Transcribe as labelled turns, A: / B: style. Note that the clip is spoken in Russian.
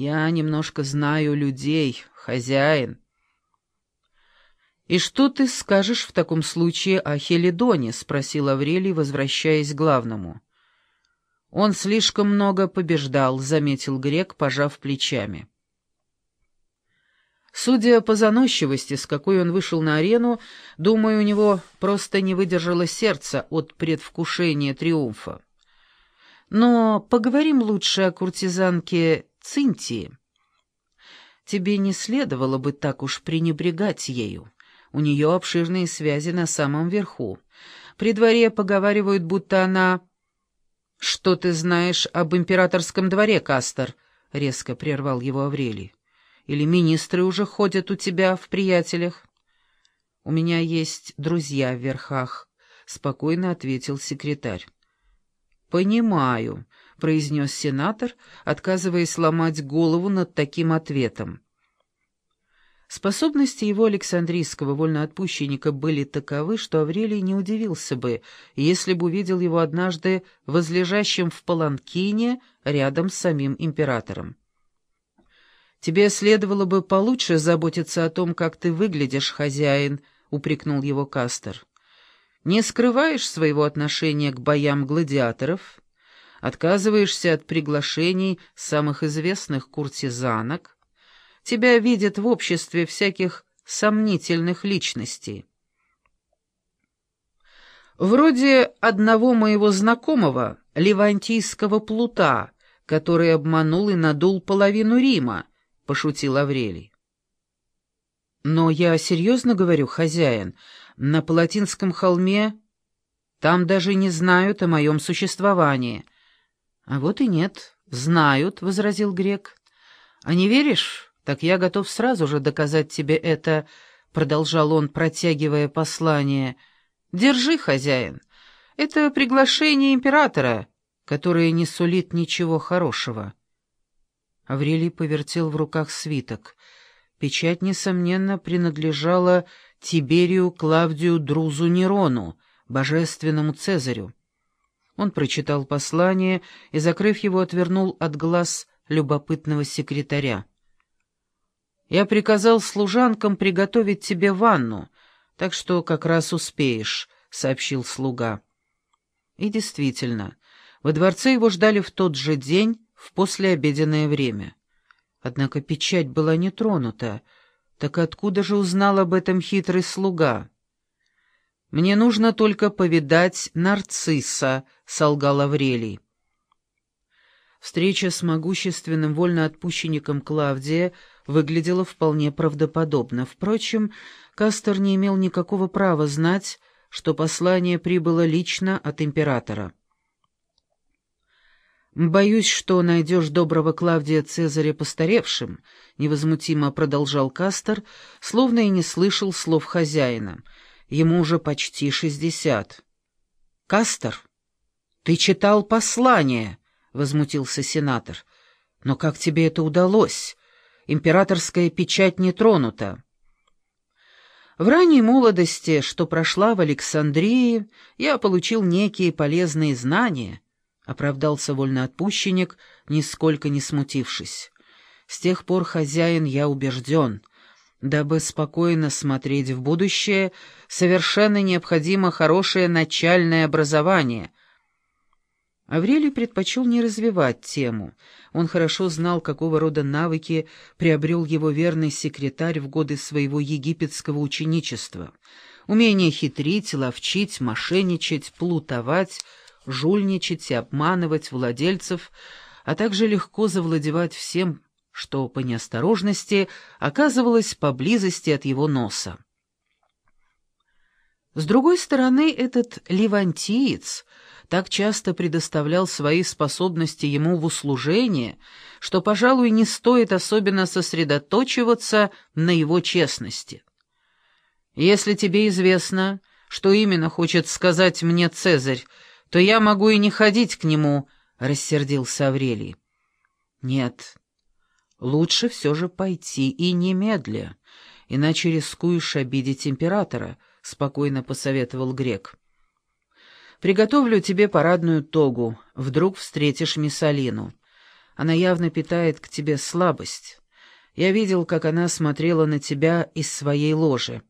A: Я немножко знаю людей, хозяин». «И что ты скажешь в таком случае о Хелидоне?» — спросил Аврелий, возвращаясь к главному. «Он слишком много побеждал», — заметил грек, пожав плечами. Судя по заносчивости, с какой он вышел на арену, думаю, у него просто не выдержало сердце от предвкушения триумфа. Но поговорим лучше о куртизанке Цинтии. Тебе не следовало бы так уж пренебрегать ею. У нее обширные связи на самом верху. При дворе поговаривают, будто она... «Что ты знаешь об императорском дворе, Кастер?» — резко прервал его Аврелий. «Или министры уже ходят у тебя в приятелях?» «У меня есть друзья в верхах», — спокойно ответил секретарь. «Понимаю», — произнес сенатор, отказываясь ломать голову над таким ответом. Способности его Александрийского вольноотпущенника были таковы, что Аврелий не удивился бы, если бы увидел его однажды возлежащим в паланкине рядом с самим императором. «Тебе следовало бы получше заботиться о том, как ты выглядишь, хозяин», — упрекнул его Кастер. «Не скрываешь своего отношения к боям гладиаторов, отказываешься от приглашений самых известных куртизанок, Тебя видят в обществе всяких сомнительных личностей. Вроде одного моего знакомого, левантийского плута, который обманул и надул половину Рима, — пошутил Аврелий. Но я серьезно говорю, хозяин, на Палатинском холме там даже не знают о моем существовании. — А вот и нет, знают, — возразил грек. — А не веришь? «Так я готов сразу же доказать тебе это», — продолжал он, протягивая послание. «Держи, хозяин. Это приглашение императора, которое не сулит ничего хорошего». Аврелий повертел в руках свиток. Печать, несомненно, принадлежала Тиберию Клавдию Друзу Нерону, божественному Цезарю. Он прочитал послание и, закрыв его, отвернул от глаз любопытного секретаря. Я приказал служанкам приготовить тебе ванну, так что как раз успеешь», — сообщил слуга. И действительно, во дворце его ждали в тот же день, в послеобеденное время. Однако печать была не тронута. Так откуда же узнал об этом хитрый слуга? «Мне нужно только повидать нарцисса», — солгал Аврелий. Встреча с могущественным вольноотпущенником Клавдия выглядела вполне правдоподобно. Впрочем, Кастер не имел никакого права знать, что послание прибыло лично от императора. «Боюсь, что найдешь доброго Клавдия Цезаря постаревшим», — невозмутимо продолжал Кастер, словно и не слышал слов хозяина. «Ему уже почти шестьдесят». «Кастер, ты читал послание?» — возмутился сенатор. «Но как тебе это удалось? Императорская печать не тронута». В ранней молодости, что прошла в Александрии, я получил некие полезные знания, — оправдался вольноотпущенник, нисколько не смутившись. С тех пор, хозяин, я убежден, дабы спокойно смотреть в будущее, совершенно необходимо хорошее начальное образование — Аврелий предпочел не развивать тему. Он хорошо знал, какого рода навыки приобрел его верный секретарь в годы своего египетского ученичества. Умение хитрить, ловчить, мошенничать, плутовать, жульничать и обманывать владельцев, а также легко завладевать всем, что по неосторожности оказывалось поблизости от его носа. С другой стороны, этот левантиец — так часто предоставлял свои способности ему в услужение, что, пожалуй, не стоит особенно сосредоточиваться на его честности. Если тебе известно, что именно хочет сказать мне Цезарь, то я могу и не ходить к нему, — рассердился Аврелий. Нет, лучше все же пойти и немедля, иначе рискуешь обидеть императора, — спокойно посоветовал грек. Приготовлю тебе парадную тогу, вдруг встретишь Миссалину. Она явно питает к тебе слабость. Я видел, как она смотрела на тебя из своей ложи.